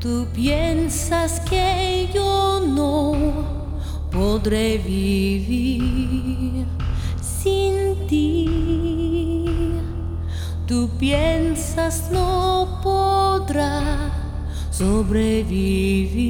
Tú piensas que yo no podré vivir sin ti. Tú piensas no podrá sobrevivir.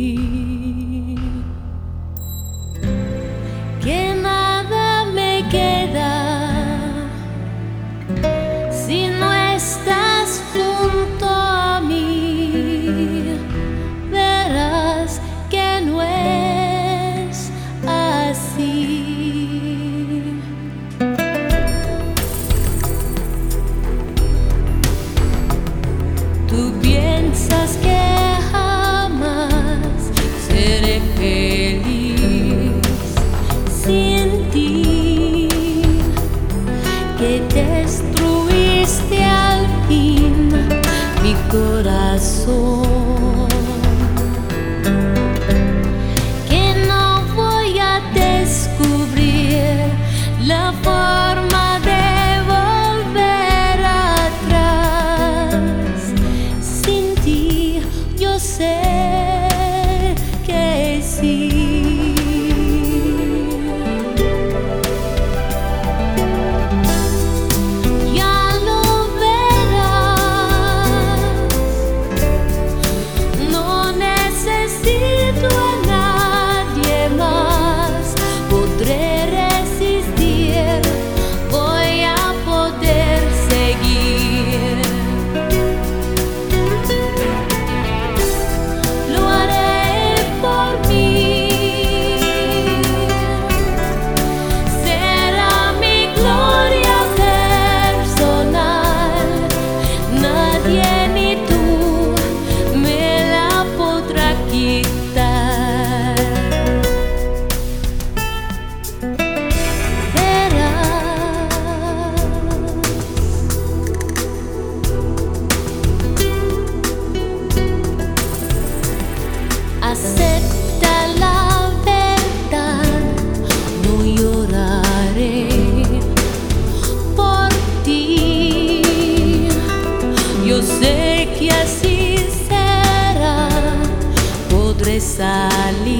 Que destruiste al fin mi corazón, que no voy a descubrir la forma de volver atrás. Sin ti yo sé que sí. Sally.